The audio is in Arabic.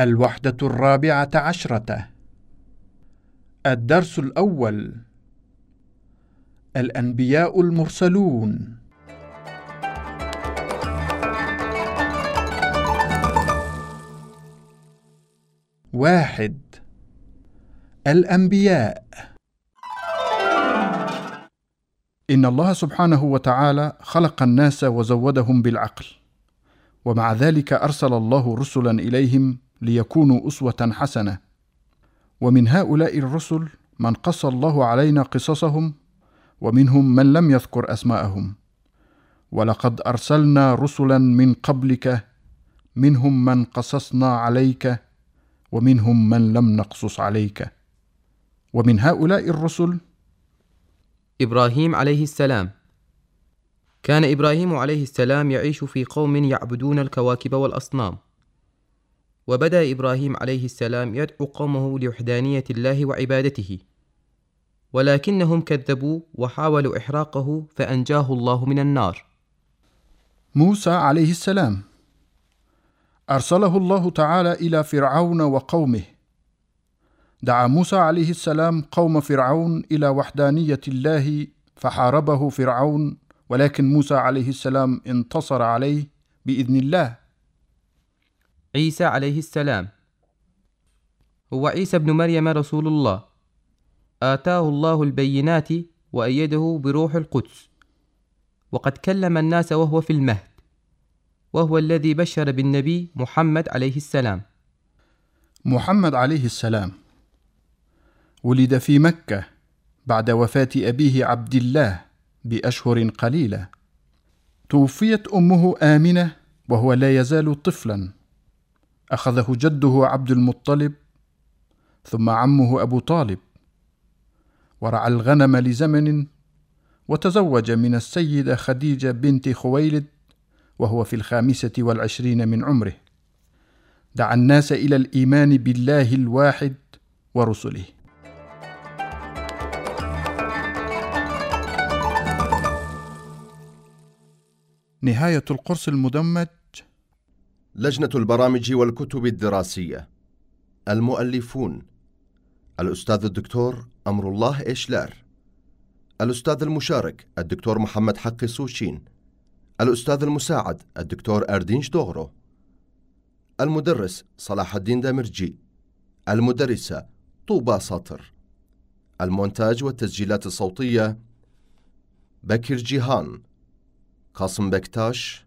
الوحدة الرابعة عشرة. الدرس الأول. الأنبياء المرسلون. واحد. الأنبياء. إن الله سبحانه وتعالى خلق الناس وزودهم بالعقل ومع ذلك أرسل الله رسلا إليهم ليكونوا أسوة حسنة. ومن هؤلاء الرسل من قص الله علينا قصصهم ومنهم من لم يذكر أسماءهم. ولقد أرسلنا رسلا من قبلك منهم من قصصنا عليك ومنهم من لم نقصص عليك. ومن هؤلاء الرسل إبراهيم عليه السلام. كان إبراهيم عليه السلام يعيش في قوم يعبدون الكواكب والأصنام. وبدا إبراهيم عليه السلام يدعو قومه لوحدانية الله وعبادته. ولكنهم كذبوا وحاولوا إحراقه فأنجاه الله من النار. موسى عليه السلام. أرسله الله تعالى إلى فرعون وقومه. دعا موسى عليه السلام قوم فرعون إلى وحدانية الله فحاربه فرعون ولكن موسى عليه السلام انتصر عليه بإذن الله. عيسى عليه السلام. هو عيسى ابن مريم رسول الله. آتاه الله البينات وأيده بروح القدس. وقد كلم الناس وهو في المهد. وهو الذي بشر بالنبي محمد عليه السلام. محمد عليه السلام. ولد في مكة بعد وفاة أبيه عبد الله بأشهر قليلة. توفيت أمه آمنة وهو لا يزال طفلا. أخذه جده عبد المطلب ثم عمه أبو طالب. ورعى الغنم لزمن وتزوج من السيدة خديجة بنت خويلد وهو في الخامسة والعشرين من عمره. دعا الناس إلى الإيمان بالله الواحد ورسله. نهاية القرص المدمج. لجنة البرامج والكتب الدراسية. المؤلفون الأستاذ الدكتور أمر الله إيشلار الأستاذ المشارك الدكتور محمد حقي سوشين الأستاذ المساعد الدكتور أردينش دوغرو المدرس صلاح الدين دامرجي المدرسة طوبى ساطر المونتاج والتسجيلات الصوتية بكر جيهان قاسم بكتاش